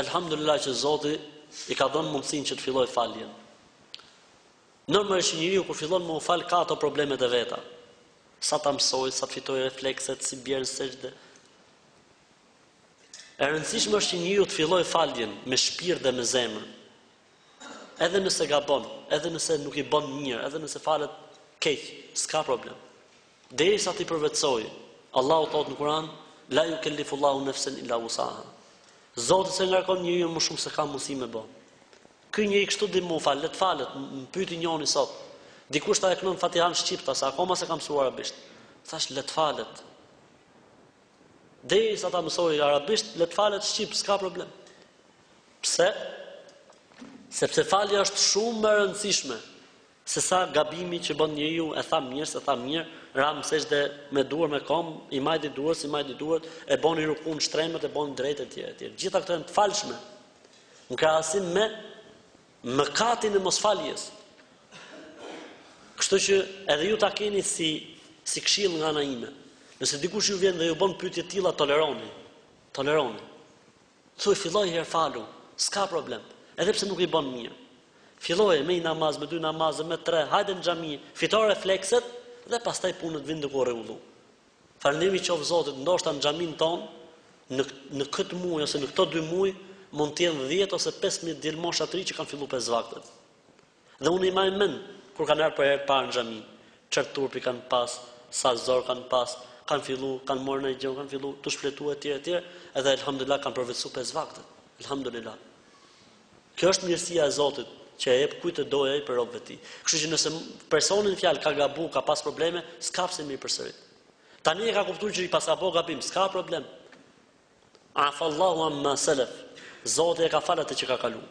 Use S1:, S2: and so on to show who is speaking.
S1: Elhamdulillah që Zoti i ka dhënë mundësinë që të filloj faljen. Normalisht njeriu kur fillon me u fal ka ato problemet e veta. Sa ta mësojë, sa të fitojë reflekset, si bie në sexhde. E rëndësishme është që njeriu të fillojë faljen me shpirt dhe me zemër. Edhe nëse gabon, edhe nëse nuk i bën mirë, edhe nëse falet keq, s'ka problem. Derisa t'i përvetësoj, Allahu thot në Kur'an, la yukallifu Allahu nafsan illa wusaha. Zoti s'e ngarkon njeriu më shumë se ka mundësi me bë. Ky njeri kështu di m'u fal, le të falet, më pyeti njoni sot. Dikush tha e kënon Fatihan shqip, tha se akoma s'e ka mësuar arabisht. Thash le të falet. Deri sa ta mësoj arabisht, le të falet shqip, s'ka problem. Pse? Sepse falja është shumë e rëndësishme. Se sa gabimi që bën njeriu e tha mirë s'e tha mirë ra në sexhde me duar me komb i majti duart s'i majti duart e boni rukunë shtrembët e boni drejt etj etj gjitha këto janë të falshme në krahasim me mëkatin e mos faljes kështu që edhe ju ta keni si si këshill nga ana ime nëse dikush ju vjen dhe ju bën pyetje të tilla toleroni toleroni Thuaj filloje her falu s'ka problem edhe pse nuk i bën mirë filloje me një namaz me dy namaze me tre hajde në xhami fito reflekset dhe pastaj punët vijnë duke u rregullu Falënderimi i qoftë Zotit ndoshta në xhamin tonë në këtë muaj ose në këto dy muaj mund të jenë 10 ose 15 djelmosha të ri që kanë filluar pesë vaktet Dhe unë i maj mend kur kanë ardhë për herë të parë në xhami, çfarë turpi kanë pas, sa zor kanë pas, kanë fillu, kanë marrë naj gjo, kanë fillu tu shfletu etj etj, edhe Elhamdulillah kanë përvetsu pesë vakte. Elhamdulillah. Kjo është mirësia e Zotit që e jep kujt të dojë ai për robët e tij. Kështu që nëse personi në fjalë ka gabu, ka pas probleme, s'ka pse m'i përsërit. Tani e ka kuptuar që i paska bo gabim, s'ka problem. Afallahu amma salaf. Zoti e ka falë atë që ka kaluar.